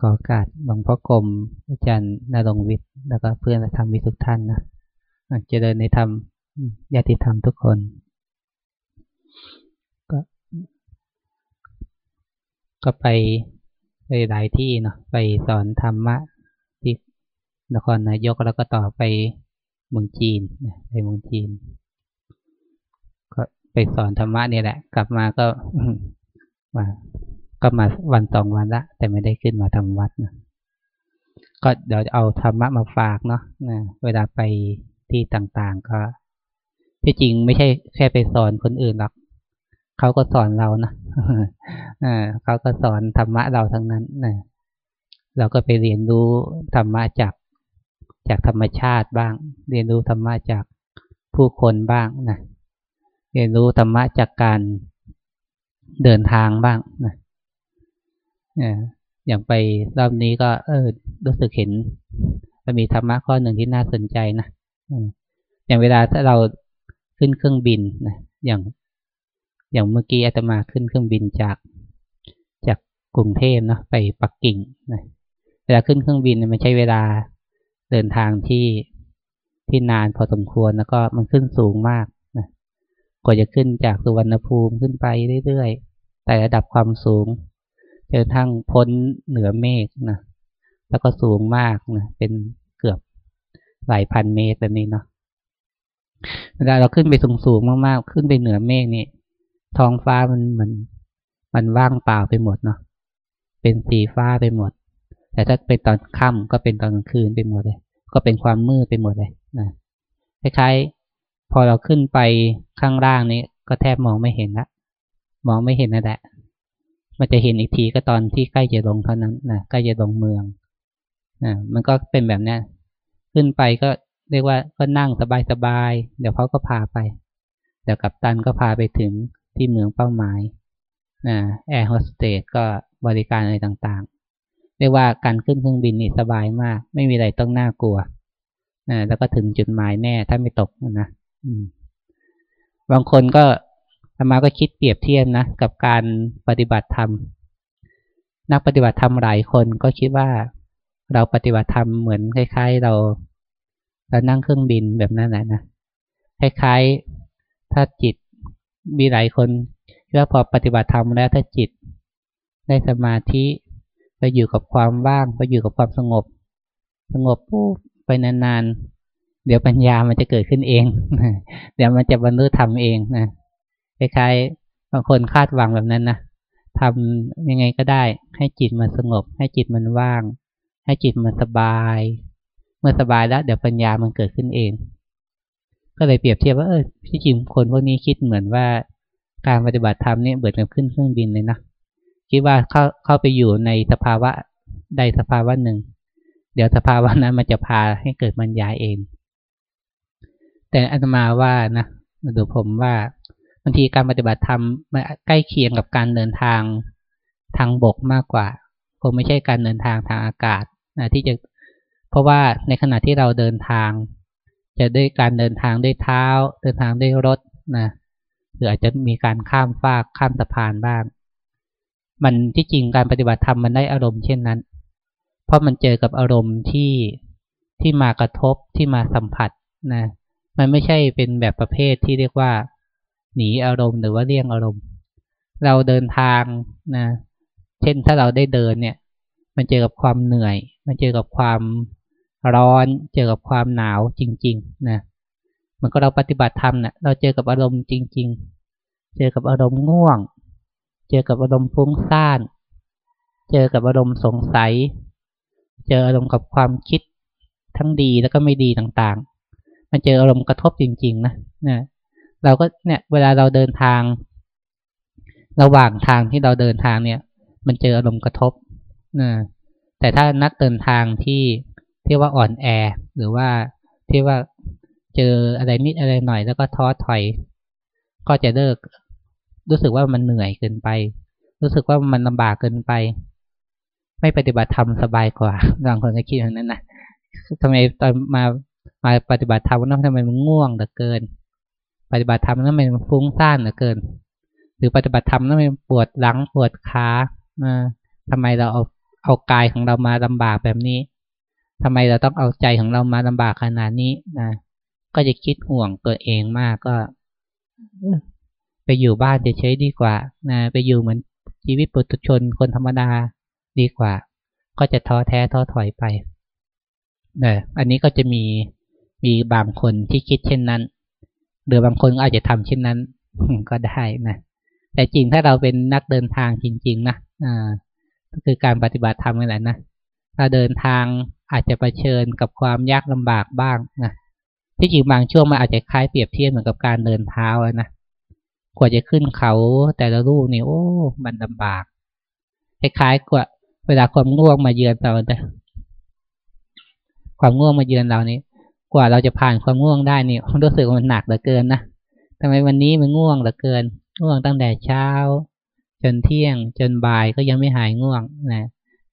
ขอโอกาสหลวงพ่อกรมอาจารย์นารงวิทย์ แล้วก็เพื่อนธรรมวิทุกท่านนะเจริญในธรรมญาติธรรมทุกคน ก็ ก็ไปไปหลายที่เนาะไปสอนธรรมะที่นครนายกแล้วก็ต่อไปเมืองจีนไปเมืองจีน ก็ไปสอนธรรมะนี่แหละ กลับมาก็มา ก็มาวันสองวันละ แต่ไม่ได้ขึ้นมาทำวัดนะก็เดี๋ยวเอาธรรมะมาฝากเนาะนะเวลาไปที่ต่างๆก็ ที่จริงไม่ใช่แค่ไปสอนคนอื่นหรอกเขาก็สอนเรานะอ่าเขาก็สอนธรรมะเราทั้งนั้นนะเราก็ไปเรียนรู้ธรรมะจากจากธรรมชาติบ้าง เรียนรู้ธรรมะจากผู้คนบ้างนะเรียนรู้ธรรมะจากการเดินทางบ้างนะ อย่างไปรอบนี้ก็ เออ รู้สึกเห็นมันมีธรรมะข้อหนึ่งที่น่าสนใจนะอย่างเวลาถ้าเราขึ้นเครื่องบินนะอย่าง อย่างเมื่อกี้อาตมาขึ้นเครื่องบินจากจากกรุงเทพเนาะไปปักกิ่งนะเวลาขึ้นเครื่องบินมันใช้เวลาเดินทางที่ที่นานพอสมควรแล้วก็มันขึ้นสูงมากนะกว่าจะขึ้นจากสุวรรณภูมิขึ้นไปเรื่อยๆแต่ระดับความสูง จนทั้งพ้นเหนือเมฆนะแล้วก็สูงมากนะเป็นเกือบหลายพันเมตรแบบนี้เนาะเวลาเราขึ้นไปสูงๆมากๆ ขึ้นไปเหนือเมฆนี่ท้องฟ้ามันมันมันว่างเปล่าไปหมดเนาะเป็นสีฟ้าไปหมด แต่ถ้าเป็นตอนค่ำก็เป็นตอนกลางคืนไปหมดเลย ก็เป็นความมืดไปหมดเลยนะคล้ายๆพอเราขึ้นไปข้างล่างนี้ก็แทบมองไม่เห็นละมองไม่เห็นนั่นแหละ มันจะเห็นอีกทีก็ตอนที่ใกล้จะลงเท่านั้นนะใกล้จะลงเมืองนะมันก็เป็นแบบนี้ขึ้นไปก็เรียกว่าก็นั่งสบายๆเดี๋ยวเขาก็พาไป เดี๋ยวกับตันก็พาไปถึงที่เมืองเป้าหมายนะแอร์โฮสเตสก็บริการอะไรต่างๆ เรียกว่าการขึ้นเครื่องบินนี่สบายมาก ไม่มีอะไรต้องน่ากลัวนะแล้วก็ถึงจุดหมายแน่ถ้าไม่ตกนะบางคนก็ ธรรมาก็คิดเปรียบเทียบนะกับการปฏิบัติธรรม นักปฏิบัติธรรมหลายคนก็คิดว่าเราปฏิบัติธรรมเหมือนคล้าย ๆ เราเรานั่งเครื่องบินแบบนั้นแหละนะคล้ายๆถ้าจิตมีหลายคนว่าพอปฏิบัติธรรมแล้วถ้าจิต ได้สมาธิไปอยู่กับความว่างไปอยู่กับความสงบ สงบปุ๊บไปนานๆเดี๋ยวปัญญามันจะเกิดขึ้นเอง เดี๋ยวมันจะบรรลุธรรมเองนะ คล้ายๆบางคนคาดหวังแบบนั้นนะทำยังไงก็ได้ ให้จิตมันสงบ ให้จิตมันว่าง ให้จิตมันสบาย เมื่อสบายแล้ว เดี๋ยวปัญญามันเกิดขึ้นเอง ก็เลยเปรียบเทียบว่าเออที่จริงคนพวกนี้คิดเหมือนว่าการปฏิบัติธรรมนี่เบิดกับขึ้นเครื่องบินเลยนะคิดว่าเข้าเข้าไปอยู่ในสภาวะใดสภาวะหนึ่ง เดี๋ยวสภาวะนั้นมันจะพาให้เกิดปัญญาเอง แต่อาตมาว่านะดูผมว่า บางทีการปฏิบัติธรรมมันใกล้เคียงกับการเดินทางทางบกมากกว่าคงไม่ใช่การเดินทางทางอากาศนะที่จะเพราะว่าในขณะที่เราเดินทาง จะด้วยการเดินทางด้วยเท้า เดินทางด้วยรถนะหรืออาจจะมีการข้ามฟากข้ามสะพานบ้าง มันที่จริงการปฏิบัติธรรมมันได้อารมณ์เช่นนั้น เพราะมันเจอกับอารมณ์ที่ที่มากระทบที่มาสัมผัสนะมันไม่ใช่เป็นแบบประเภทที่เรียกว่า หนีอารมณ์หรือว่าเลี่ยงอารมณ์ เราเดินทางนะ เช่นถ้าเราได้เดินเนี่ย มันเจอกับความเหนื่อย มันเจอกับความร้อน เจอกับความหนาวจริง ๆ นะมันก็เราปฏิบัติธรรมเนะี่ยเราเจอกับอารมณ์จริง ๆ เจอกับอารมณ์ง่วง เจอกับอารมณ์ฟุ้งซ่าน เจอกับอารมณ์สงสัย เจออารมณ์กับความคิดทั้งดีแล้วก็ไม่ดีต่างๆ มันเจออารมณ์กระทบจริง ๆ นะนะ เราก็เนี่ย เวลาเราเดินทาง ระหว่างทางที่เราเดินทางเนี่ย มันเจออารมณ์กระทบนะแต่ถ้านักเดินทางที่ที่ว่าอ่อนแอ หรือว่าที่ว่าเจออะไรนิดอะไรหน่อย แล้วก็ท้อถอย ก็จะเลิก รู้สึกว่ามันเหนื่อยเกินไป รู้สึกว่ามันลำบากเกินไป ไม่ปฏิบัติธรรมสบายกว่าบางคนก็คิดอย่างนั้นนะทำไมตอนมามาปฏิบัติธรรมนั้นทำไมมันง่วงเหลือเกิน ปฏิบัติธรรมนั้นมันฟุ้งซ่านเหลือเกิน หรือปฏิบัติธรรมนั้นมันปวดหลังปวดขาทำไมเราเอาเอากายของเรามาลำบากแบบนี้ทำไมเราต้องเอาใจของเรามาลำบากขนาดนี้นะก็จะคิดห่วงตัวเองมากก็ไปอยู่บ้านเฉยๆดีกว่านะไปอยู่เหมือนชีวิตปุถุชนคนธรรมดาดีกว่า ก็จะท้อแท้ท้อถอยไปนะอันนี้ก็จะมีมีบางคนที่คิดเช่นนั้น หรือบางคนก็อาจจะทำเช่นนั้นก็ได้นะแต่จริงถ้าเราเป็นนักเดินทางจริง ๆ นะอ่าก็คือการปฏิบัติธรรมนี่แหละนะถ้าเดินทางอาจจะะเผชิญกับความยากลำบากบ้างนะที่จริงบางช่วงมันอาจจะคล้ายเปรียบเทียบเหมือนกับการเดินเท้านะกว่าจะขึ้นเขาแต่ละลูกนี่โอ้มันลำบากคล้ายๆกว่า เวลาความง่วงมาเยือนเราแต่ความง่วงมาเยือนเรานี่ กว่าเราจะผ่านความง่วงได้นี่รู้สึกว่ามันหนักเหลือเกินนะทำไมวันนี้มันง่วงเหลือเกิน ง่วงตั้งแต่เช้า จนเที่ยง จนบ่ายก็ยังไม่หายง่วงนะ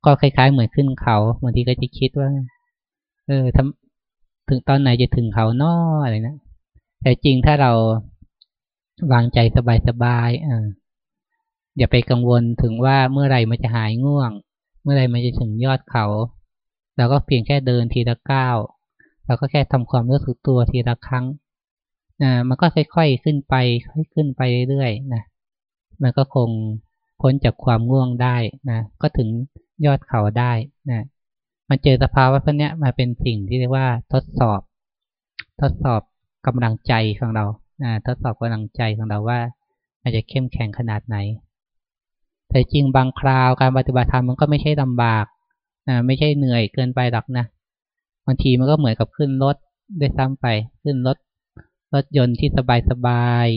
ก็คล้ายๆ เหมือนขึ้นเขาบางทีก็จะคิดว่า เออทำถึงตอนไหนจะถึงเขานออะไรนะแต่จริงถ้าเราวางใจสบายๆอ่าอย่าไปกังวลถึงว่าเมื่อไหร่มันจะหายง่วง เมื่อไหร่มันจะถึงยอดเขา เราก็เพียงแค่เดินทีละก้าว เราก็แค่ทำความรู้สึกตัวทีละครั้งนะมันก็ค่อย ๆขึ้นไป ค่อยขึ้นไปเรื่อยๆนะมันก็คงพ้นจากความง่วงได้นะก็ถึงยอดเขาได้นะมันเจอสภาวะพวกนี้มาเป็นสิ่งที่เรียกว่าทดสอบ ทดสอบกำลังใจของเรานะทดสอบกำลังใจของเราว่าอาจจะเข้มแข็งขนาดไหน แต่จริงบางคราวการปฏิบัติธรรมมันก็ไม่ใช่ลำบากนะไม่ใช่เหนื่อยเกินไปหรอกนะ บางทีมันก็เหมือนกับขึ้นรถได้ซ้ำไป ขึ้นรถรถยนต์ที่สบายสบาย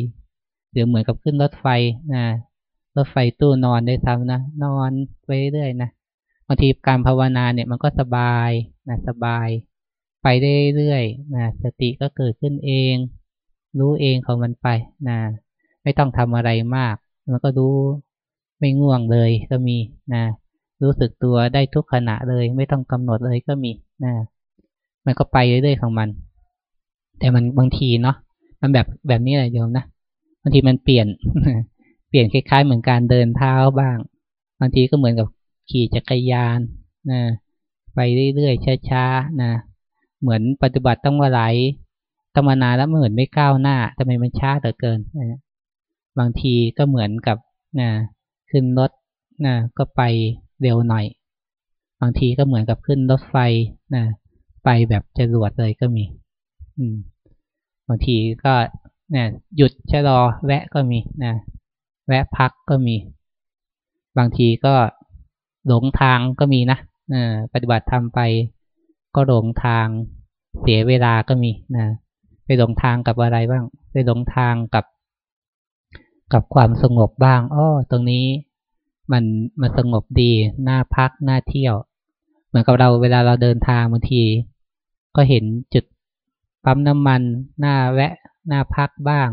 หรือเหมือนกับขึ้นรถไฟนะรถไฟตู้นอนได้ซ้ำนะนอนไปเรื่อยนะบางทีการภาวนาเนี่ยมันก็สบายนะสบาย ไปได้เรื่อยนะสติก็เกิดขึ้นเอง รู้เองของมันไปนะไม่ต้องทำอะไรมาก มันก็รู้ไม่ง่วงเลยก็มีนะรู้สึกตัวได้ทุกขณะเลย ไม่ต้องกำหนดเลยก็มีนะ มันก็ไปเรื่อยๆของมัน แต่มันบางทีเนาะมันแบบแบบนี้แหละโยมนะบางทีมันเปลี่ยน เปลี่ยนคล้ายๆ เหมือนการเดินเท้าบ้าง บางทีก็เหมือนกับขี่จักรยานนะไปเรื่อยๆช้าๆนะเหมือนปฏิบัติต้องมาไหลต้องมานานแล้วเหมือนไม่ก้าวหน้าทำไมมันช้าเหลือเกินนะบางทีก็เหมือนกับนะขึ้นรถนะก็ไปเร็วหน่อย บางทีก็เหมือนกับขึ้นรถไฟนะ ไปแบบจะรวดเลยก็มี อืมบางทีก็เนี่ยหยุดชะลอแวะก็มีนะแวะพักก็มี บางทีก็หลงทางก็มีนะปฏิบัติทำไปก็หลงทางเสียเวลาก็มีนะไปหลงทางกับอะไรบ้าง ไปหลงทางกับ กับความสงบบ้างอ้อตรงนี้มันมันสงบดีน่าพักน่าเที่ยว เหมือนกับเราเวลาเราเดินทางบางที ก็เห็นจุดปั๊มน้ำมันหน้าแวะหน้าพักบ้าง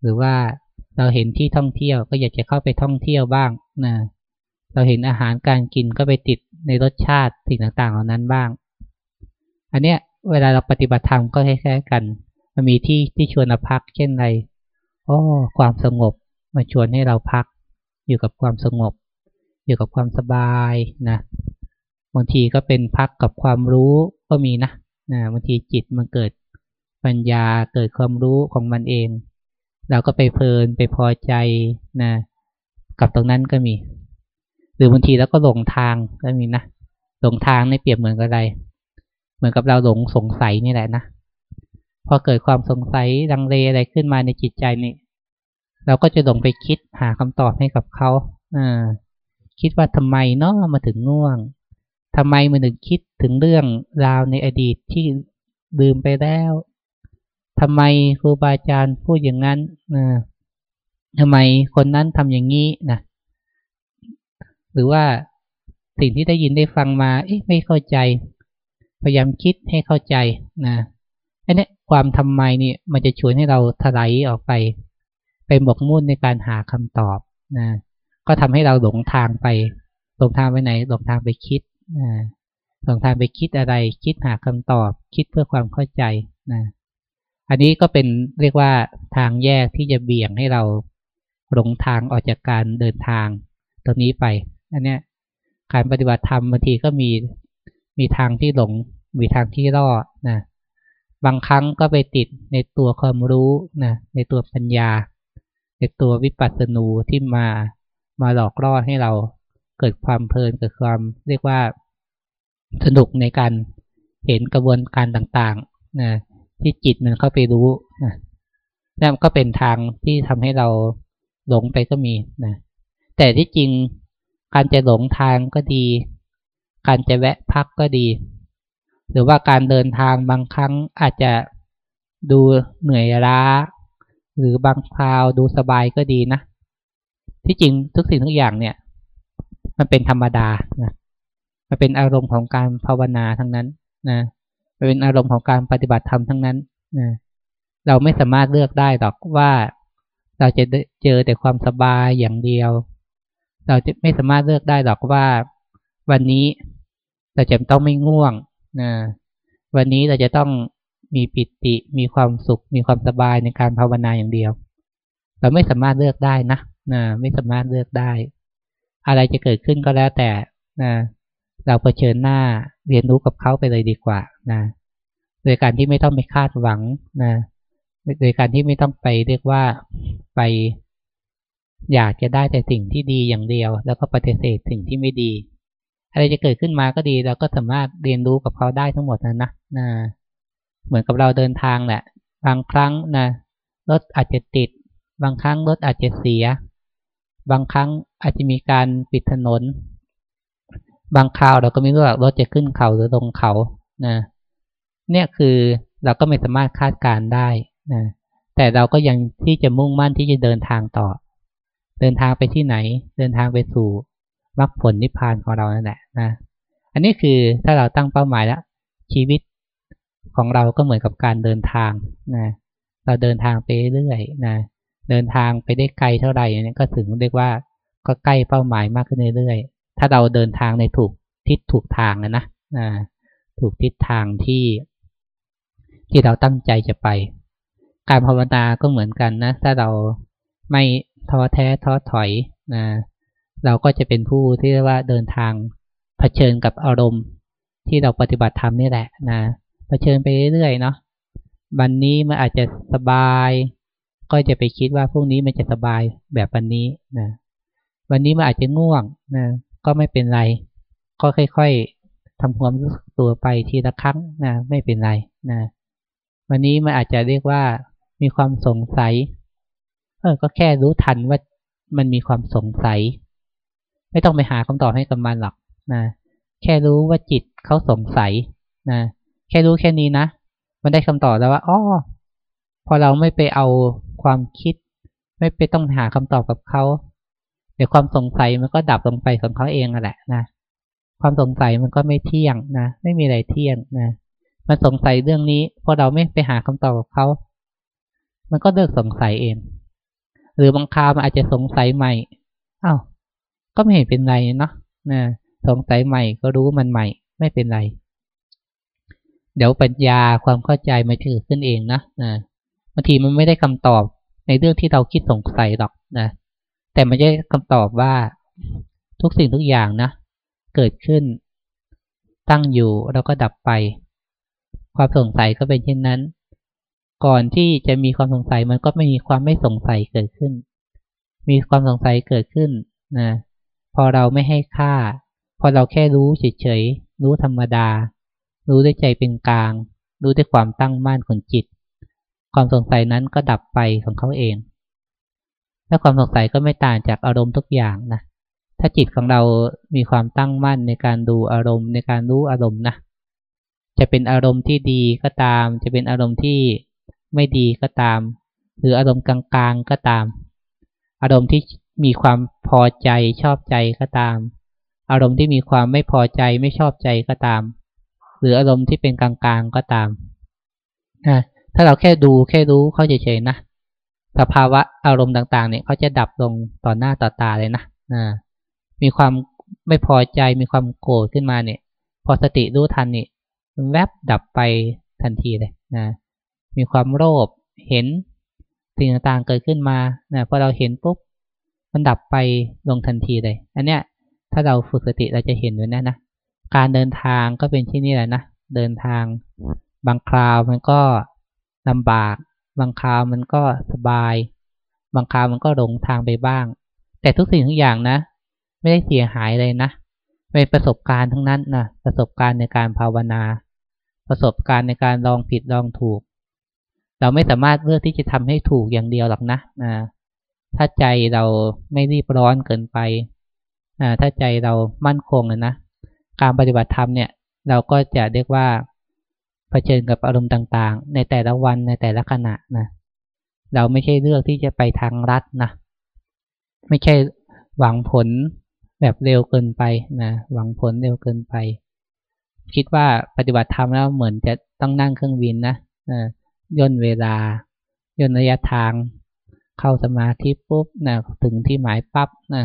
หรือว่าเราเห็นที่ท่องเที่ยวก็อยากจะเข้าไปท่องเที่ยวบ้างนะเราเห็นอาหารการกินก็ไปติดในรสชาติสิ่งต่างๆเหล่านั้นบ้าง อันเนี้ยเวลาเราปฏิบัติธรรมก็คล้ายๆกัน มันมีที่ที่ชวนเราพัก เช่นไรโอ้ความสงบมาชวนให้เราพัก อยู่กับความสงบ อยู่กับความสบายนะ บางทีก็เป็นพักกับความรู้ก็มีนะนะบางทีจิตมันเกิดปัญญาเกิดความรู้ของมันเอง เราก็ไปเพลินไปพอใจนะกับตรงนั้นก็มี หรือบางทีแล้วก็หลงทางก็มีนะหลงทางในเปรียบเหมือนกับอะไร เหมือนกับเราหลงสงสัยนี่แหละนะพอเกิดความสงสัยดังเลอะไรขึ้นมาในจิตใจนี่เราก็จะหลงไปคิดหาคำตอบให้กับเขาอ่าคิดว่าทำไมเนาะมาถึงง่วง ทำไมมันถึงคิดถึงเรื่องราวในอดีตที่ลืมไปแล้วทำไมครูบาอาจารย์พูดอย่างนั้นนะทำไมคนนั้นทำอย่างนี้นะหรือว่าสิ่งที่ได้ยินได้ฟังมา เอ๊ะไม่เข้าใจ พยายามคิดให้เข้าใจนะอันนี้ความทำไมนี่มันจะชวนให้เราถลายออกไป ไปหมกมุ่นในการหาคำตอบนะก็ทำให้เราหลงทางไปหลงทางไปไหนหลงทางไปคิด ลองทางไปคิดอะไร คิดหาคำตอบ คิดเพื่อความเข้าใจนะอันนี้ก็เป็นเรียกว่าทางแยกที่จะเบี่ยงให้เราหลงทางออกจากการเดินทางตรงนี้ไป อันเนี้ยการปฏิบัติธรรมบางทีก็มีมีทางที่หลง มีทางที่รอดนะบางครั้งก็ไปติดในตัวความรู้นะในตัวปัญญา ในตัววิปัสสนูที่มามาหลอกล่อให้เรา เกิดความเพลินเกิดความเรียกว่าสนุกในการเห็นกระบวนการต่างๆนะที่จิตมันเข้าไปรู้นะนั่นก็เป็นทางที่ทำให้เราหลงไปก็มีนะแต่ที่จริงการจะหลงทางก็ดี การจะแวะพักก็ดี หรือว่าการเดินทางบางครั้งอาจจะดูเหนื่อยล้า หรือบางคราวดูสบายก็ดีนะ ที่จริงทุกสิ่งทุกอย่างเนี่ย มันเป็นธรรมดานะมันเป็นอารมณ์ของการภาวนาทั้งนั้นนะมันเป็นอารมณ์ของการปฏิบัติธรรมทั้งนั้นนะเราไม่สามารถเลือกได้หรอกว่าเราจะเจอแต่ความสบายอย่างเดียว เราจะไม่สามารถเลือกได้หรอกว่า วันนี้เราจะต้องไม่ง่วงนะวันนี้เราจะต้องมีปิติ มีความสุข มีความสบายในการภาวนาอย่างเดียว เราไม่สามารถเลือกได้นะนะไม่สามารถเลือกได้ อะไรจะเกิดขึ้นก็แล้วแต่นะเราเผชิญหน้าเรียนรู้กับเขาไปเลยดีกว่านะโดยการที่ไม่ต้องไปคาดหวังนะโดยการที่ไม่ต้องไปเรียกว่าไปอยากจะได้แต่สิ่งที่ดีอย่างเดียว แล้วก็ปฏิเสธสิ่งที่ไม่ดี อะไรจะเกิดขึ้นมาก็ดี เราก็สามารถเรียนรู้กับเขาได้ทั้งหมดนะนะนะเหมือนกับเราเดินทางแหละ บางครั้งนะรถอาจจะติด บางครั้งรถอาจจะเสีย บางครั้งอาจจะมีการปิดถนน บางคราวเราก็ไม่รู้ว่ารถจะขึ้นเขาหรือลงเขานะเนี่ยคือเราก็ไม่สามารถคาดการได้นะแต่เราก็ยังที่จะมุ่งมั่นที่จะเดินทางต่อ เดินทางไปที่ไหน เดินทางไปสู่มรรคผลนิพพานของเรานั่นแหละนะอันนี้คือถ้าเราตั้งเป้าหมายแล้ว ชีวิตของเราก็เหมือนกับการเดินทางนะเราเดินทางไปเรื่อยนะ เดินทางไปได้ไกลเท่าไหร่เนี่ยก็ถึงเรียกว่าก็ใกล้เป้าหมายมากขึ้นเรื่อยๆ ถ้าเราเดินทางในถูกทิศถูกทางนะนะถูกทิศทางที่ที่เราตั้งใจจะไป การภาวนาก็เหมือนกันนะ ถ้าเราไม่ท้อแท้ท้อถอยนะเราก็จะเป็นผู้ที่เรียกว่าเดินทางเผชิญกับอารมณ์ ที่เราปฏิบัติธรรมนี่แหละนะเผชิญไปเรื่อยๆเนาะวันนี้มันอาจจะสบาย ก็จะไปคิดว่าพรุ่งนี้มันจะสบายแบบวันนี้นะวันนี้มันอาจจะง่วงนะก็ไม่เป็นไร ก็ค่อยๆทำความรู้สึกตัวไปทีละครั้งนะไม่เป็นไรนะวันนี้มันอาจจะเรียกว่ามีความสงสัย เออ ก็แค่รู้ทันว่ามันมีความสงสัย ไม่ต้องไปหาคำตอบให้กับมันหรอกนะแค่รู้ว่าจิตเขาสงสัยนะแค่รู้แค่นี้นะมันได้คำตอบแล้วว่าอ๋อพอเราไม่ไปเอา ความคิด ไม่ไปต้องหาคำตอบกับเขาเดี๋ยวความสงสัยมันก็ดับลงไปของเขาเองแหละนะความสงสัยมันก็ไม่เที่ยงนะไม่มีอะไรเที่ยงนะมันสงสัยเรื่องนี้พอเราไม่ไปหาคำตอบกับเขา มันก็เลิกสงสัยเอง หรือบางคราวมันอาจจะสงสัยใหม่อ้าวก็ไม่เห็นเป็นไรเนาะนะสงสัยใหม่ก็รู้มันใหม่ ไม่เป็นไร เดี๋ยวปัญญาความเข้าใจมันจะเกิดขึ้นเองนะนะบางทีมันไม่ได้คำตอบ ในเรื่องที่เราคิดสงสัยหรอกนะแต่มันจะคำตอบว่าทุกสิ่งทุกอย่างนะ เกิดขึ้น ตั้งอยู่แล้วก็ดับไป ความสงสัยก็เป็นเช่นนั้น ก่อนที่จะมีความสงสัยมันก็ไม่มีความไม่สงสัยเกิดขึ้น มีความสงสัยเกิดขึ้นนะพอเราไม่ให้ค่า พอเราแค่รู้เฉยๆรู้ธรรมดา รู้ด้วยใจเป็นกลาง รู้ด้วยความตั้งมั่นของจิต ความสงสัยนั้นก็ดับไปของเขาเอง และความสงสัยก็ไม่ต่างจากอารมณ์ทุกอย่างนะ ถ้าจิตของเรามีความตั้งมั่นในการดูอารมณ์ในการรู้อารมณ์นะ จะเป็นอารมณ์ที่ดีก็ตาม จะเป็นอารมณ์ที่ไม่ดีก็ตาม หรืออารมณ์กลางๆก็ตาม อารมณ์ที่มีความพอใจชอบใจก็ตาม อารมณ์ที่มีความไม่พอใจไม่ชอบใจก็ตาม หรืออารมณ์ที่เป็นกลางๆก็ตามนะ ถ้าเราแค่ดูแค่รู้เขาเฉยๆนะสภาวะอารมณ์ต่างๆ เนี่ยเขาจะดับลงต่อหน้าต่อตาเลยนะนะมีความไม่พอใจมีความโกรธขึ้นมาเนี่ย พอสติรู้ทันนี่แวบดับไปทันทีเลยนะมีความโลภเห็นสิ่งต่างๆเกิดขึ้นมานะพอเราเห็นปุ๊บมันดับไปลงทันทีเลย อันเนี้ยถถ้าเราฝึกสติเราจะเห็นอยู่นะนะการเดินทางก็เป็นที่นี่แหละนะเดินทางบางคราวมันก็ ลำบาก บางคราวมันก็สบาย บางคราวมันก็หลงทางไปบ้าง แต่ทุกสิ่งทุกอย่างนะ ไม่ได้เสียหายเลยนะเป็นประสบการณ์ทั้งนั้นนะประสบการณ์ในการภาวนา ประสบการณ์ในการลองผิดลองถูก เราไม่สามารถเลือกที่จะทำให้ถูกอย่างเดียวหรอกนะนะถ้าใจเราไม่รีบร้อนเกินไปนะถ้าใจเรามั่นคงนะการปฏิบัติธรรมเนี่ย เราก็จะเรียกว่า เผชิญกับอารมณ์ต่างๆ ในแต่ละวันในแต่ละขณะนะเราไม่ใช่เลือกที่จะไปทางรัดนะไม่ใช่หวังผลแบบเร็วเกินไปนะหวังผลเร็วเกินไป คิดว่าปฏิบัติธรรมแล้วเหมือนจะต้องนั่งเครื่องบินนะนะย่นเวลา ย่นระยะทาง เข้าสมาธิปุ๊บนะถึงที่หมายปั๊บนะ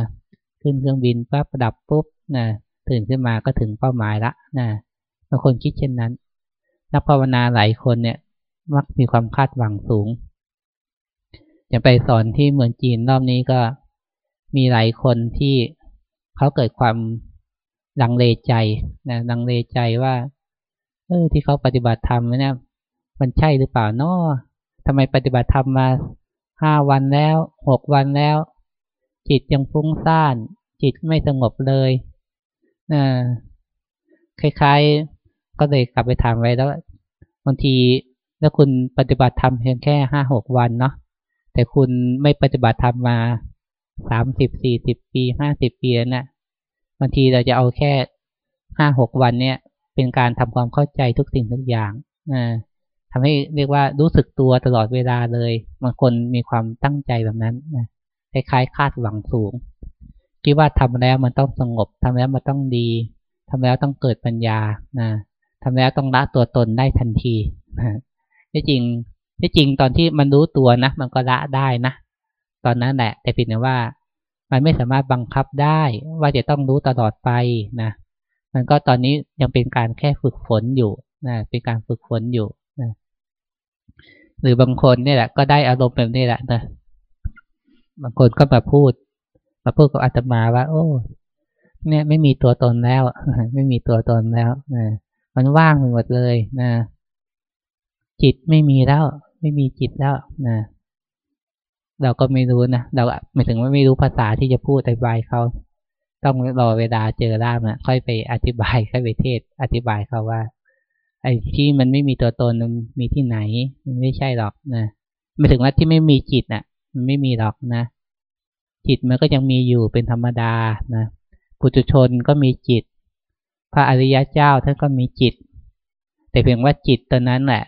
ขึ้นเครื่องบินปั๊บดับปุ๊บนะตื่นขึ้นมาก็ถึงเป้าหมายละนะบางคนคิดเช่นนั้น นักภาวนาหลายคนเนี่ย มักมีความคาดหวังสูงจะไปสอนที่เมืองจีนรอบนี้ก็มีหลายคนที่เขาเกิดความลังเลใจนะลังเลใจว่า เออที่เขาปฏิบัติธรรมเนี่ยมันใช่หรือเปล่านาะทำไมปฏิบัติธรรมมาห้าวันแล้วหกวันแล้ว จิตยังฟุ้งซ่าน จิตไม่สงบเลยนะคล้ายๆ ก็เลยกลับไปถามไว้แล้วบางทีถ้าคุณปฏิบัติธรรมเพียงแค่ห้าหกวันเนาะแต่คุณไม่ปฏิบัติธรรมมาสามสิบสี่สิบปีห้าสิบปีแล้วนะบางทีเราจะเอาแค่ห้าหกวันเนี่ย เป็นการทำความเข้าใจทุกสิ่งทุกอย่างนะทำให้เรียกว่ารู้สึกตัวตลอดเวลาเลยบางคนมีความตั้งใจแบบนั้นนะคล้ายๆคาดหวังสูงคิดว่าทำแล้วมันต้องสงบทำแล้วมันต้องดีทำแล้วต้องเกิดปัญญานะ ทำแล้วต้องละตัวตนได้ทันทีนะที่จริงที่จริงตอนที่มันรู้ตัวนะ มันก็ละได้นะตอนนั้นแหละ แต่เพียงแต่ว่า มันไม่สามารถบังคับได้ว่าจะต้องรู้ตลอดไปนะมันก็ตอนนี้ยังเป็นการแค่ฝึกฝนอยู่นะเป็นการฝึกฝนอยู่นะหรือบางคนนี่แหละ ก็ได้อารมณ์แบบนี้แหละนะบางคนก็มาพูด มาพูดกับอาตมาว่า โอ้ เนี่ย ไม่มีตัวตนแล้ว ไม่มีตัวตนแล้วนะ มันว่างไปหมดเลยนะ จิตไม่มีแล้ว ไม่มีจิตแล้วนะเราก็ไม่รู้นะเราไม่ถึงว่าไม่รู้ภาษาที่จะพูดอธิบายเขาต้องรอเวลาเจอร่ามนะค่อยไปอธิบายค่อยไปเทศ อธิบายเขาว่า ไอ้ที่มันไม่มีตัวตนมันมีที่ไหน มันไม่ใช่หรอกนะไม่ถึงว่าที่ไม่มีจิตอะ มันไม่มีหรอกนะจิตมันก็ยังมีอยู่เป็นธรรมดานะปุถุชนก็มีจิต พระอริยะเจ้าท่านก็มีจิต แต่เพียงว่าจิตตัวนั้นแหละ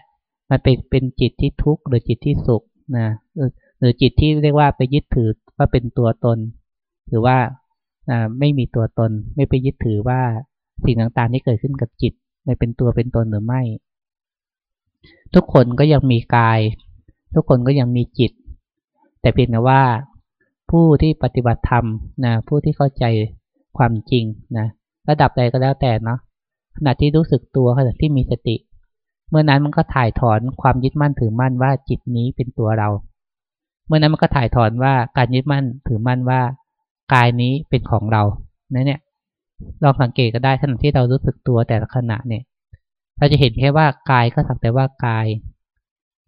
มันเป็นเป็นจิตที่ทุกข์หรือจิตที่สุขนะหรือจิตที่เรียกว่าไปยึดถือว่าเป็นตัวตน หรือว่าไม่มีตัวตน ไม่ไปยึดถือว่าสิ่งต่างๆที่เกิดขึ้นกับจิตไม่เป็นตัวเป็นตนหรือไม่ ทุกคนก็ยังมีกาย ทุกคนก็ยังมีจิต แต่เพียงแต่ว่าผู้ที่ปฏิบัติธรรมนะผู้ที่เข้าใจความจริงนะ ระดับใดก็แล้วแต่เนาะขณะที่รู้สึกตัวขณะที่มีสติ เมื่อนั้นมันก็ถ่ายถอนความยึดมั่นถือมั่นว่าจิตนี้เป็นตัวเรา เมื่อนั้นมันก็ถ่ายถอนว่าการยึดมั่นถือมั่นว่ากายนี้เป็นของเรานนเนี่ยลองสังเกตก็ได้ขณะที่เรารู้สึกตัวแต่ละขณะเนี่ย เราจะเห็นแค่ว่ากายก็สักแต่ว่ากาย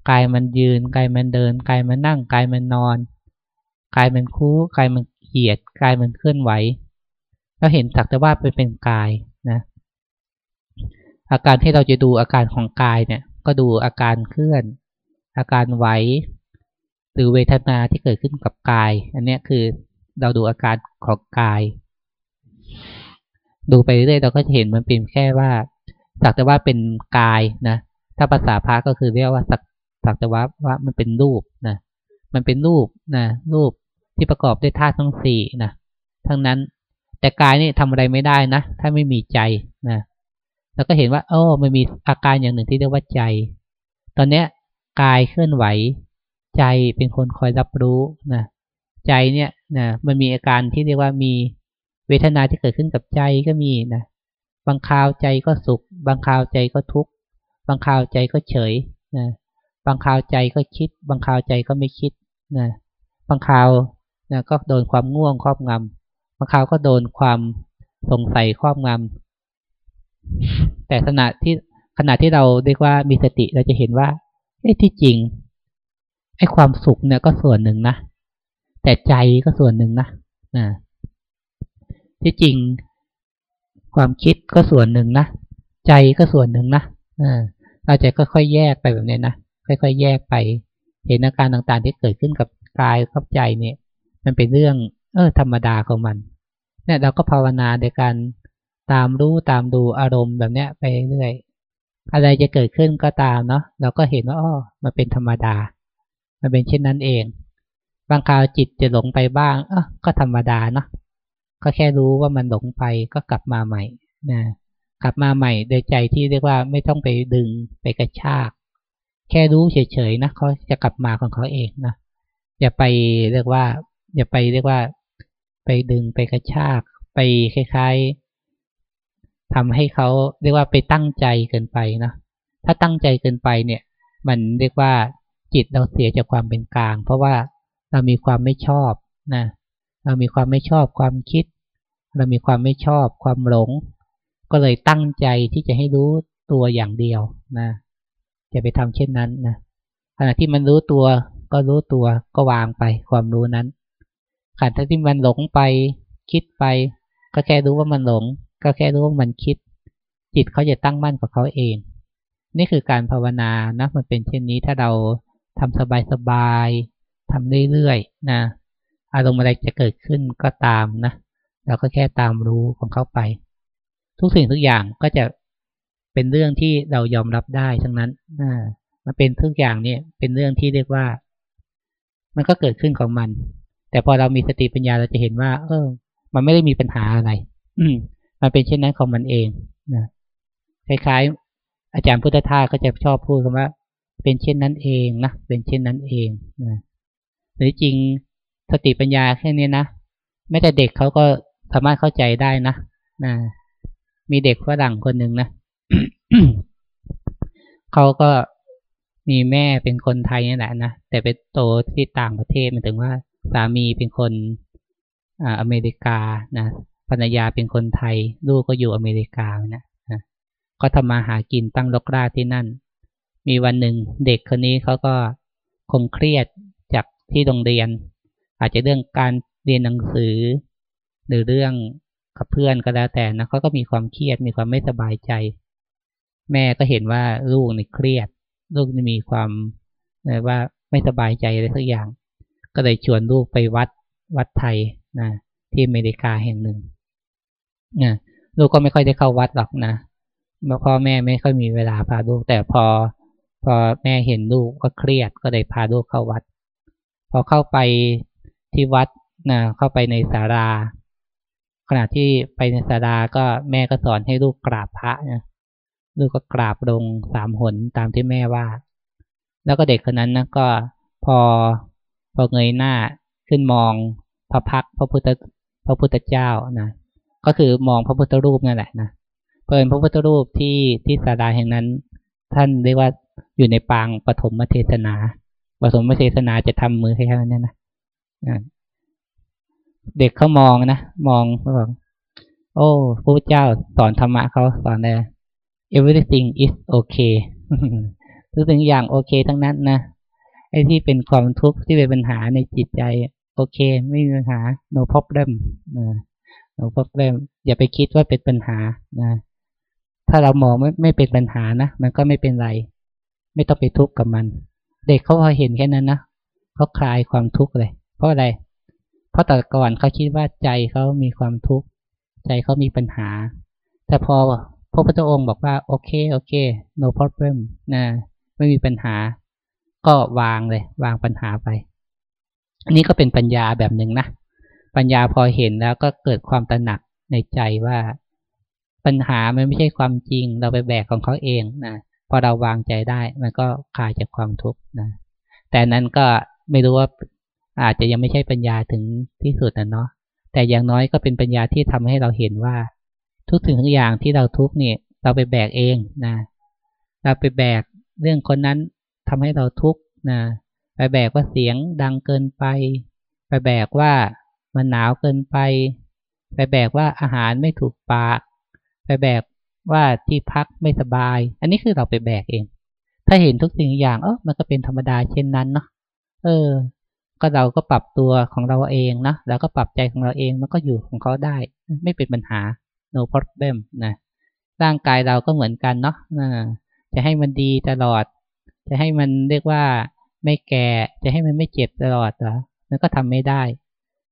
กายมันยืน กายมันเดิน กายมันนั่ง กายมันนอน กายมันคู่ กายมันเกียด กายมันเคลื่อนไหว เราเห็นสักแต่ว่าเป็นเป็นกายนะอาการที่เราจะดูอาการของกายเนี่ย ก็ดูอาการเคลื่อน อาการไหวหรือเวทนาที่เกิดขึ้นกับกาย อันนี้คือเราดูอาการของกาย ดูไปเรื่อยเราก็จะเห็นมันเป็นแค่ว่าสักแต่ว่าเป็นกายนะถ้าภาษาพระก็คือเรียกว่าสักสักแต่ว่าว่ามันเป็นรูปนะมันเป็นรูปนะรูปที่ประกอบด้วยธาตุทั้งสี่นะทั้งนั้น แต่กายนี่ทำอะไรไม่ได้นะ ถ้าไม่มีใจนะแล้วก็เห็นว่าโอ้มันมีอาการอย่างหนึ่งที่เรียกว่าใจ ตอนเนี้ยกายเคลื่อนไหว ใจเป็นคนคอยรับรู้นะใจเนี่ยนะมันมีอาการที่เรียกว่ามีเวทนาที่เกิดขึ้นกับใจก็มีนะบางคราวใจก็สุข บางคราวใจก็ทุกข์บางคราวใจก็เฉยนะบางคราวใจก็คิด บางคราวใจก็ไม่คิดนะบางคราวนะก็โดนความง่วงครอบงำ บางคราวก็โดนความสงสัยครอบงำแต่ขณะที่ขณะที่เราเรียกว่ามีสติเราจะเห็นว่าไอ้ที่จริงไอ้ความสุขเนี่ยก็ส่วนหนึ่งนะแต่ใจก็ส่วนหนึ่งนะนะที่จริง ความคิดก็ส่วนหนึ่งนะใจก็ส่วนหนึ่งนะเราจะค่อยๆแยกไปแบบนี้นะค่อยๆแยกไป เห็นอาการต่างๆที่เกิดขึ้นกับกายกับใจเนี่ย มันเป็นเรื่อง เออ ธรรมดาของมัน เนี่ยเราก็ภาวนาในการตามรู้ตามดูอารมณ์แบบเนี้ยไปเรื่อยอะไรจะเกิดขึ้นก็ตามเนาะเราก็เห็นว่าอ๋อมันเป็นธรรมดา มันเป็นเช่นนั้นเอง บางคราวจิตจะหลงไปบ้างเออก็ธรรมดาเนาะก็แค่รู้ว่ามันหลงไปก็กลับมาใหม่นะกลับมาใหม่โดยใจที่เรียกว่าไม่ต้องไปดึงไปกระชาก แค่รู้เฉยๆนะเขาจะกลับมาของเขาเองนะอย่าไปเรียกว่า อย่าไปเรียกว่า ไปดึงไปกระชาก ไปคล้ายๆทำให้เขาเรียกว่าไปตั้งใจเกินไปนะถ้าตั้งใจเกินไปเนี่ย มันเรียกว่าจิตเราเสียจากความเป็นกลาง เพราะว่าเรามีความไม่ชอบนะ เรามีความไม่ชอบความคิด เรามีความไม่ชอบความหลง ก็เลยตั้งใจที่จะให้รู้ตัวอย่างเดียวนะจะไปทำเช่นนั้นนะขณะที่มันรู้ตัวก็รู้ตัวก็วางไปความรู้นั้น ขณะที่มันหลงไป คิดไป ก็แค่รู้ว่ามันหลง ก็แค่รู้ว่ามันคิด จิตเขาจะตั้งมั่นกับเขาเอง นี่คือการภาวนานะมันเป็นเช่นนี้ถ้าเราทำสบายๆทำเรื่อยๆนะอารมณ์อะไรจะเกิดขึ้นก็ตามนะเราก็แค่ตามรู้ของเขาไป ทุกสิ่งทุกอย่างก็จะเป็นเรื่องที่เรายอมรับได้ทั้งนั้นนะมันเป็นทุกอย่างเนี่ยเป็นเรื่องที่เรียกว่า มันก็เกิดขึ้นของมัน แต่พอเรามีสติปัญญาเราจะเห็นว่า เออ มันไม่ได้มีปัญหาอะไร อืมันเป็นเช่นนั้นของมันเองนะคล้ายๆอาจารย์พุทธทาสก็จะชอบพูดคำว่า เป็นเช่นนั้นเองนะเป็นเช่นนั้นเองนะหรือจริงสติปัญญาแค่นี้นะแม้แต่เด็กเขาก็สามารถเข้าใจได้นะนะมีเด็กฝรั่งคนหนึ่งนะเขาก็มีแม่เป็นคนไทยนี่แหละนะแต่เป็นโตที่ต่างประเทศมายถึงว่า สามีเป็นคนอ่าอเมริกานะภรรยาเป็นคนไทย ลูกก็อยู่อเมริกานะนะก็ทำมาหากินตั้งรกรากที่นั่น มีวันหนึ่งเด็กคนนี้เขาก็คงเครียดจากที่โรงเรียน อาจจะเรื่องการเรียนหนังสือ หรือเรื่องกับเพื่อนก็แล้วแต่นะเขาก็มีความเครียดมีความไม่สบายใจ แม่ก็เห็นว่าลูกนี่เครียด ลูกนี่มีความว่าไม่สบายใจอะไรสักอย่าง ก็เลยชวนลูกไปวัดวัดไทยนะที่อเมริกาแห่งหนึ่งนะลูกก็ไม่ค่อยได้เข้าวัดหรอกนะพ่อแม่ไม่ค่อยมีเวลาพาลูก แต่พอพอแม่เห็นลูกก็เครียดก็เลยพาลูกเข้าวัด พอเข้าไปที่วัดนะเข้าไปในศาลาขณะที่ไปในศาลาก็แม่ก็สอนให้ลูกกราบพระนะลูกก็กราบลงสามหนตามที่แม่ว่า แล้วก็เด็กคนนั้นนะก็พอ พอเงยหน้าขึ้นมองพระพักพระพุทธพระพุทธเจ้านะก็คือมองพระพุทธรูปนั่นแหละนะเพิ่นพระพุทธรูปที่ที่ศาลาแห่งนั้น ท่านเรียกว่าอยู่ในปางปฐมเทศนาปฐมเทศนาจะทำมือแค่นั้นนะเด็กเขามองนะมองเขาบอกโอ้พระพุทธเจ้าสอนธรรมะเขาสอนเลย everything is okay ทุกสิ่งอย่างโอเคทั้งนั้นนะ ไอ้ที่เป็นความทุกข์ที่เป็นปัญหาในจิตใจ โอเค ไม่มีปัญหา no problem นะ no problem อย่าไปคิดว่าเป็นปัญหานะ ถ้าเรามองไม่ไม่เป็นปัญหานะมันก็ไม่เป็นไร ไม่ต้องไปทุกข์กับมัน เด็กเขาพอเห็นแค่นั้นนะเขาคลายความทุกข์เลย เพราะอะไร เพราะแต่ก่อนเขาคิดว่าใจเขามีความทุกข์ใจเขามีปัญหา แต่พอพระพุทธองค์บอกว่าโอเคโอเค no problem นะไม่มีปัญหา ก็วางเลยวางปัญหาไป อันนี้ก็เป็นปัญญาแบบหนึ่งนะ ปัญญาพอเห็นแล้วก็เกิดความตระหนักในใจว่าปัญหามันไม่ใช่ความจริง เราไปแบกของเขาเองนะพอเราวางใจได้ มันก็คลายจากความทุกข์นะแต่นั้นก็ไม่รู้ว่าอาจจะยังไม่ใช่ปัญญาถึงที่สุดนะเนาะแต่อย่างน้อยก็เป็นปัญญาที่ทำให้เราเห็นว่า ทุกสิ่งทุกอย่างที่เราทุกเนี่ย เราไปแบกเองนะเราไปแบกเรื่องคนนั้น ทำให้เราทุกข์นะไปแบกว่าเสียงดังเกินไป ไปแบกว่ามันหนาวเกินไป ไปแบกว่าอาหารไม่ถูกปาก ไปแบกว่าที่พักไม่สบาย อันนี้คือเราไปแบกเอง ถ้าเห็นทุกสิ่งอย่างเออมันก็เป็นธรรมดาเช่นนั้นเนาะเออ ก็เราก็ปรับตัวของเราเองนะแล้วก็ปรับใจของเราเองมันก็อยู่ของเขาได้ ไม่เป็นปัญหา no problem นะร่างกายเราก็เหมือนกันเนาะจะให้มันดีตลอด จะให้มันเรียกว่าไม่แก่ จะให้มันไม่เจ็บตลอดเหรอมันก็ทำไม่ได้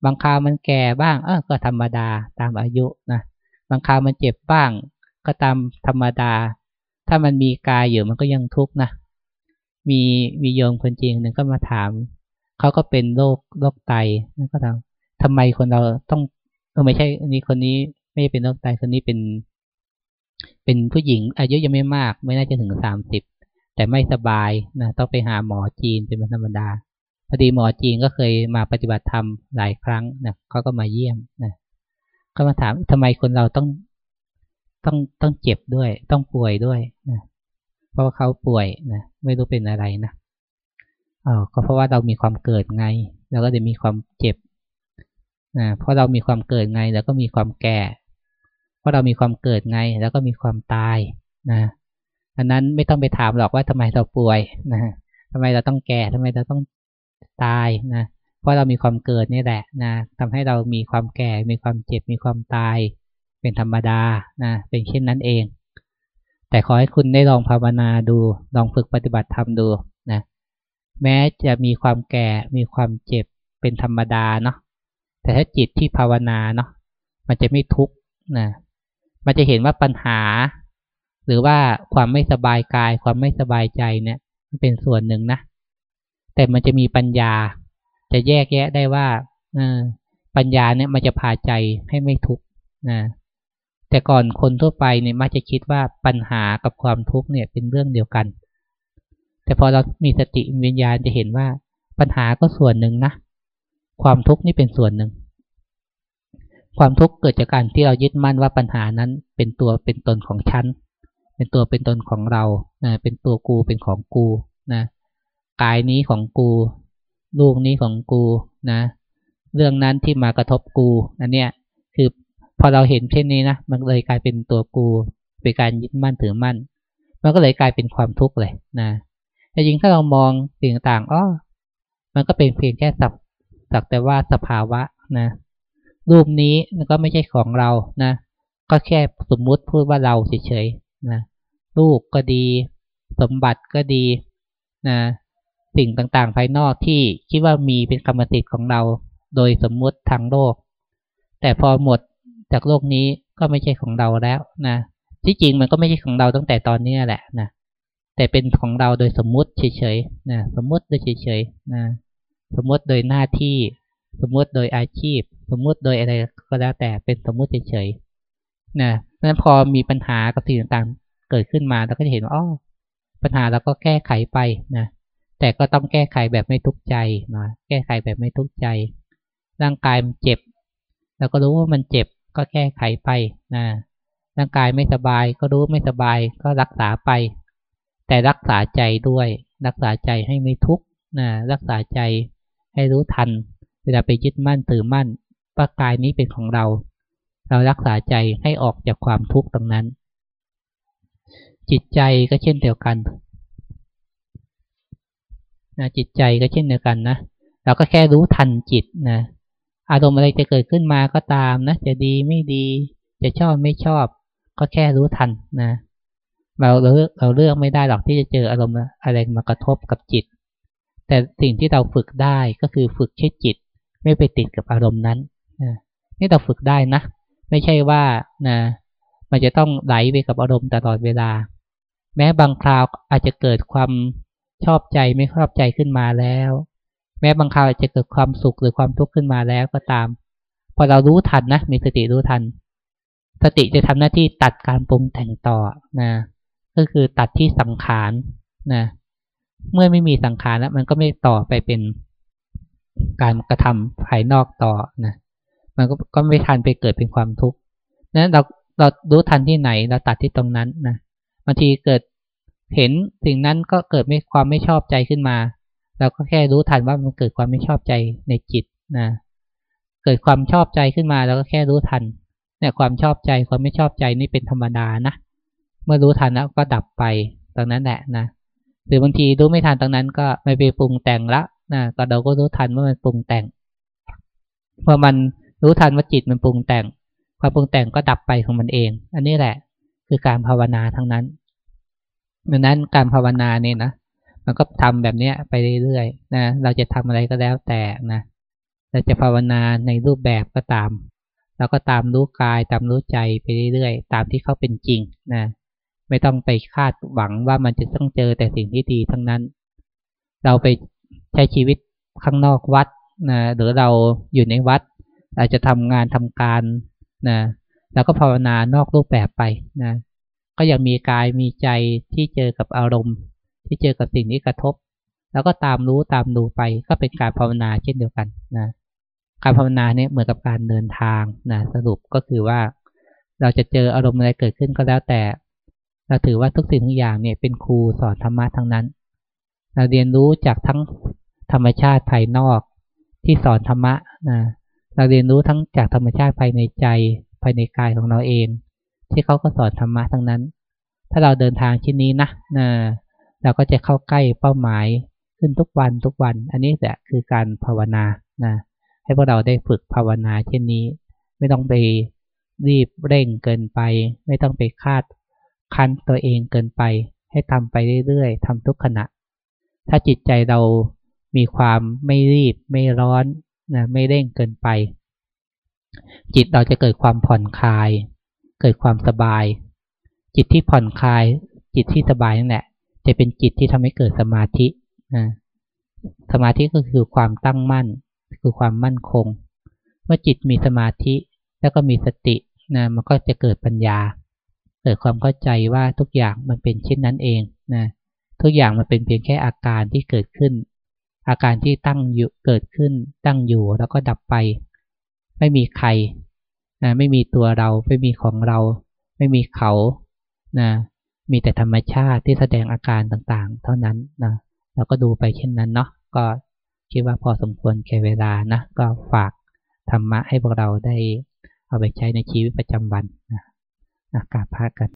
บางคราวมันแก่บ้าง เออก็ธรรมดาตามอายุนะ บางคราวมันเจ็บบ้าง ก็ตามธรรมดา ถ้ามันมีกายอยู่มันก็ยังทุกข์นะ มีมีโยมคนจริงหนึ่งก็มาถาม เขาก็เป็นโรคโรคไตนั่นก็ถามทำไมคนเราต้องเออไม่ใช่อันนี้คนนี้ไม่เป็นโรคไตคนนี้เป็น เป็นผู้หญิงอายุยังไม่มาก ไม่น่าจะถึงสามสิบ แต่ไม่สบายนะต้องไปหาหมอจีนเป็นธรรมดาพอดีหมอจีนก็เคยมาปฏิบัติธรรมหลายครั้งนะเขาก็มาเยี่ยมนะก็มาถามทำไมคนเราต้องต้องต้องเจ็บด้วย ต้องป่วยด้วยนะเพราะว่าเขาป่วยนะไม่รู้เป็นอะไรนะอ๋อก็เพราะว่าเรามีความเกิดไง เราก็จะมีความเจ็บนะเพราะเรามีความเกิดไง แล้วก็มีความแก่ เพราะเรามีความเกิดไง แล้วก็มีความตายนะ อันนั้นไม่ต้องไปถามหรอกว่าทำไมเราป่วยนะทำไมเราต้องแก่ทำไมเราต้องตายนะเพราะเรามีความเกิดนี่แหละนะทำให้เรามีความแก่ มีความเจ็บมีความตาย เป็นธรรมดานะเป็นเช่นนั้นเอง แต่ขอให้คุณได้ลองภาวนาดู ลองฝึกปฏิบัติธรรมดูนะแม้จะมีความแก่มีความเจ็บเป็นธรรมดาเนาะแต่ถ้าจิตที่ภาวนาเนาะมันจะไม่ทุกข์นะมันจะเห็นว่าปัญหา หรือว่าความไม่สบายกาย ความไม่สบายใจเนี่ย มันเป็นส่วนหนึ่งนะ แต่มันจะมีปัญญา จะแยกแยะได้ว่าปัญญาเนี่ยมันจะพาใจให้ไม่ทุกข์นะแต่ก่อนคนทั่วไปเนี่ยมักจะคิดว่าปัญหากับความทุกข์เนี่ยเป็นเรื่องเดียวกัน แต่พอเรามีสติวิญญาณจะเห็นว่าปัญหาก็ส่วนหนึ่งนะ ความทุกข์นี่เป็นส่วนหนึ่ง ความทุกข์เกิดจากการที่เรายึดมั่นว่าปัญหานั้นเป็นตัวเป็นตนของฉัน เป็นตัวเป็นตนของเราเป็นตัวกูเป็นของกูนะกายนี้ของกู ลูกนี้ของกูนะ เรื่องนั้นที่มากระทบกูอันเนี้ยคือพอเราเห็นเช่นนี้นะมันเลยกลายเป็นตัวกูเป็นการยึดมั่นถือมั่น มันก็เลยกลายเป็นความทุกข์เลยนะแต่จริงถ้าเรามองสิ่งต่างอ๋อมันก็เป็นเพียงแค่สักสักแต่ว่าสภาวะนะ รูปนี้ก็ไม่ใช่ของเรานะ ก็แค่สมมุติพูดว่าเราเฉยๆ นะลูกก็ดี สมบัติก็ดีนะสิ่งต่างๆ ภายนอกที่คิดว่ามีเป็นกรรมสิทธิ์ของเรา โดยสมมุติทางโลก แต่พอหมดจากโลกนี้ก็ไม่ใช่ของเราแล้วนะที่จริงมันก็ไม่ใช่ของเราตั้งแต่ตอนนี้แหละนะแต่เป็นของเราโดยสมมุติเฉยๆนะสมมุติโดยเฉยๆนะสมมุติโดยหน้าที่ สมมุติโดยอาชีพ สมมุติโดยอะไรก็แล้วแต่เป็นสมมุติเฉยๆนะเพราะฉะ นั้นพอมีปัญหากับสิ่งต่างๆ เกิดขึ้นมาเราก็จะเห็นว่าอ๋อปัญหาเราก็แก้ไขไปนะ แต่ก็ต้องแก้ไขแบบไม่ทุกข์ใจนะแก้ไขแบบไม่ทุกข์ใจ ร่างกายมันเจ็บเราก็รู้ว่ามันเจ็บก็แก้ไขไปนะร่างกายไม่สบายก็รู้ไม่สบายก็รักษาไป แต่รักษาใจด้วย รักษาใจให้ไม่ทุกข์นะรักษาใจให้รู้ทัน เวลาไปยึดมั่นถือมั่นว่ากายนี้เป็นของเรา เรารักษาใจให้ออกจากความทุกข์ตรงนั้น จิตใจก็เช่นเดียวกันนะจิตใจก็เช่นเดียวกันนะเราก็แค่รู้ทันจิตนะอารมณ์อะไรจะเกิดขึ้นมาก็ตามนะจะดีไม่ดี จะชอบไม่ชอบ ก็แค่รู้ทันนะเราเราเราเลือกไม่ได้หรอกที่จะเจออารมณ์อะไรมากระทบกับจิต แต่สิ่งที่เราฝึกได้ก็คือฝึกใช้จิต ไม่ไปติดกับอารมณ์นั้นนะนี่เราฝึกได้นะ ไม่ใช่ว่านะมันจะต้องไหลไปกับอารมณ์ตลอดเวลา แม้บางคราวอาจจะเกิดความชอบใจไม่ชอบใจขึ้นมาแล้ว แม้บางคราวอาจะเกิดความสุขหรือความทุกข์ขึ้นมาแล้วก็ตาม พอเรารู้ทันนะ มีสติรู้ทัน สติจะทำหน้าที่ตัดการปรุงแต่งต่อนะก็คือตัดที่สังขารนะเมื่อไม่มีสังขารแล้วมันก็ไม่ต่อไปเป็นการกระทำภายนอกต่อนะ มันก็ก็ไม่ทันไปเกิดเป็นความทุกข์นั้นเราเรารู้ทันที่ไหนเราตัดที่ตรงนั้นนะบางทีเกิดเห็นสิ่งนั้นก็เกิดไม่ความไม่ชอบใจขึ้นมาเราก็แค่รู้ทันว่ามันเกิดความไม่ชอบใจในจิตนะเกิดความชอบใจขึ้นมาแล้วก็แค่รู้ทันเนี่ยความชอบใจความไม่ชอบใจนี่เป็นธรรมดานะเมื่อรู้ทันแล้วก็ดับไปตรงนั้นแหละนะหรือบางทีรู้ไม่ทันตรงนั้นก็ไม่ไปปรุงแต่งละนะก็เราก็รู้ทันว่ามันปรุงแต่งพอมัน รู้ทันว่าจิตมันปรุงแต่ง ความปรุงแต่งก็ดับไปของมันเอง อันนี้แหละ คือการภาวนาทั้งนั้นดังนั้นการภาวนาเนี่ยนะมันก็ทำแบบเนี้ยไปเรื่อยๆนะเราจะทำอะไรก็แล้วแต่นะเราจะภาวนาในรูปแบบก็ตามเราก็ตามรู้กายตามรู้ใจไปเรื่อยๆตามที่เขาเป็นจริงนะไม่ต้องไปคาดหวังว่ามันจะต้องเจอแต่สิ่งที่ดีทั้งนั้น เราไปใช้ชีวิตข้างนอกวัดนะหรือเราอยู่ในวัด อาจจะทำงานทำการนะแล้วก็ภาวนานอกรูปแบบไปนะก็ยังมีกายมีใจที่เจอกับอารมณ์ ที่เจอกับสิ่งที่กระทบ แล้วก็ตามรู้ตามดูไป ก็เป็นการภาวนาเช่นเดียวกันนะการภาวนาเนี่ยเหมือนกับการเดินทางนะสรุปก็คือว่า เราจะเจออารมณ์อะไรเกิดขึ้นก็แล้วแต่ เราถือว่าทุกสิ่งทุกอย่างเนี่ยเป็นครูสอนธรรมะทั้งนั้น เราเรียนรู้จากทั้งธรรมชาติภายนอกที่สอนธรรมะนะ เราเรียนรู้ทั้งจากธรรมชาติภายในใจภายในกายของเราเอง ที่เขาก็สอนธรรมะทั้งนั้น ถ้าเราเดินทางชิ้นนี้นะนะเราก็จะเข้าใกล้เป้าหมายขึ้นทุกวันทุกวัน อันนี้แหละคือการภาวนานะให้พวกเราได้ฝึกภาวนาเช่นนี้ ไม่ต้องไปรีบเร่งเกินไป ไม่ต้องไปคาดคันตัวเองเกินไป ให้ทำไปเรื่อยๆทำทุกขณะ ถ้าจิตใจเรามีความไม่รีบไม่ร้อน นะไม่เร่งเกินไป จิตเราจะเกิดความผ่อนคลาย เกิดความสบาย จิตที่ผ่อนคลาย จิตที่สบายนั่นแหละ จะเป็นจิตที่ทำให้เกิดสมาธินะสมาธิก็คือความตั้งมั่น คือความมั่นคง เมื่อจิตมีสมาธิแล้วก็มีสตินะมันก็จะเกิดปัญญา เกิดความเข้าใจว่าทุกอย่างมันเป็นเช่นนั้นเองนะทุกอย่างมันเป็นเพียงแค่อาการที่เกิดขึ้น อาการที่ตั้งอยู่เกิดขึ้น ตั้งอยู่แล้วก็ดับไป ไม่มีใครนะไม่มีตัวเรา ไม่มีของเรา ไม่มีเขานะมีแต่ธรรมชาติที่แสดงอาการต่างๆ เท่านั้นนะเราก็ดูไปเช่นนั้นเนาะก็คิดว่าพอสมควรแก่เวลานะก็ฝากธรรมะให้พวกเราได้เอาไปใช้ในชีวิตประจำวันนะนะกราบพระกัน